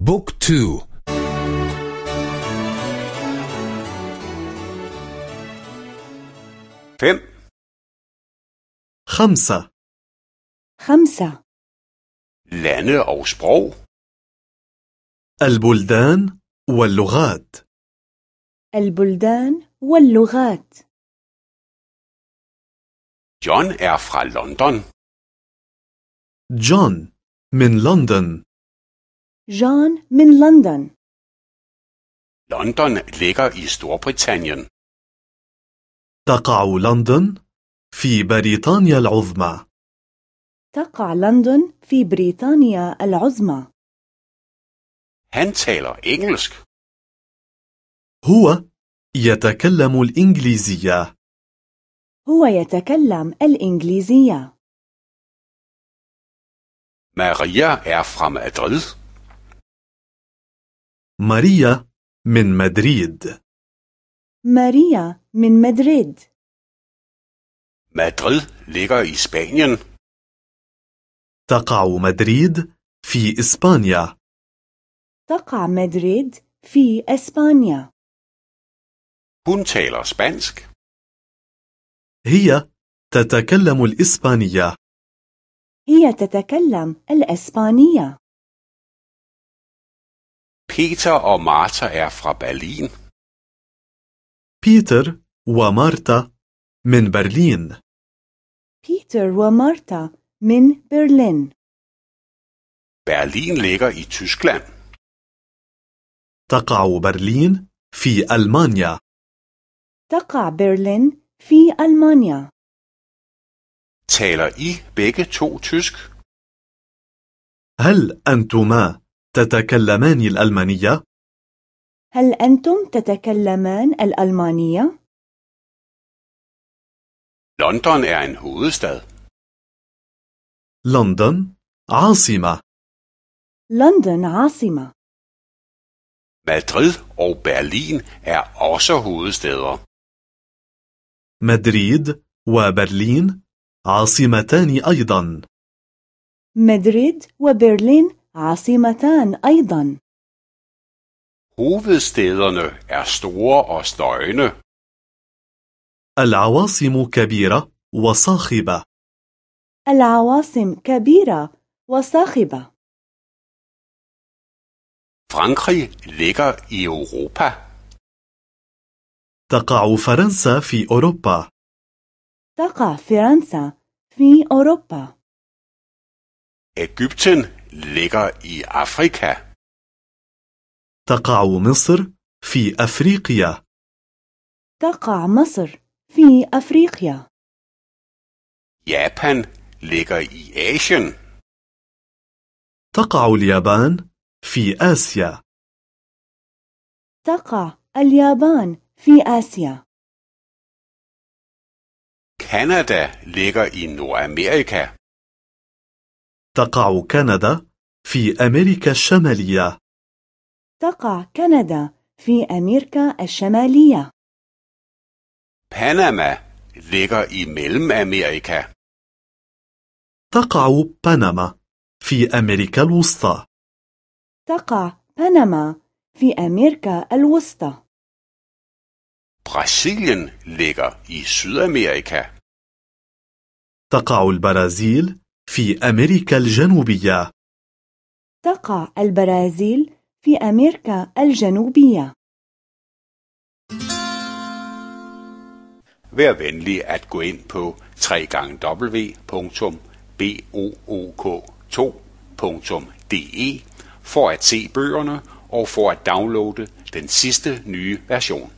بوك تو. fem, خمسة. خمسة. lande og sprog, البلدان واللغات. البلدان واللغات. John er fra London. جون من لندن. جون من لندن London ligger i Storbritannien. تقع لندن في بريطانيا العظمى تقع لندن في بريطانيا العظمى Han taler engelsk. هو يتكلم الإنجليزية هو يتكلم الإنجليزية Maria er fra Madrid. ماريا من مدريد. ماريا من مدريد. Madrid ligger i Spanien. تقع مدريد في إسبانيا. تقع مدريد في إسبانيا. Hun taler spansk. هي تتكلم الإسبانية. هي تتكلم الإسبانية. Peter og Martha er fra Berlin. بيتر ومارتا من برلين بيتر ومارتا من برلين Berlin ligger i Tyskland. تقع برلين في ألمانيا تقع برلين في ألمانيا Taler I begge to tysk? هل أنتما تتكلمان الألمانية؟ هل أنتم تتكلمان الألمانية؟ London er en hovedstad. لندن عاصمة لندن عاصمة Madrid og Berlin er også hovedstæder. مدريد وبرلين عاصمتان أيضا مدريد وبرلين عاصمتان أيضا. Hovedstæderne er store og støjende. العواصم كبيرة وصاخبة. العواصم كبيرة وصاخبة. Frankrig ligger i Europa. تقع فرنسا في أوروبا. تقع فرنسا في أوروبا. Ægypten ligger i Afrika. تقع مصر في أفريقيا تقع مصر في أفريقيا Japan ligger i Asien. تقع اليابان في آسيا تقع اليابان في آسيا Kanada ligger i Nordamerika. تقع كندا في أمريكا الشمالية تقع كندا في أمريكا الشمالية Panama ligger i Mellemamerika. تقع بنما في أمريكا الوسطى تقع بنما في أمريكا الوسطى Brasilien ligger i Sydamerika. تقع البرازيل في أمريكا الجنوبية تقع البرازيل في أمريكا الجنوبية Vær venlig at gå ind på www.book2.de for at se bøgerne og for at downloade den sidste nye version.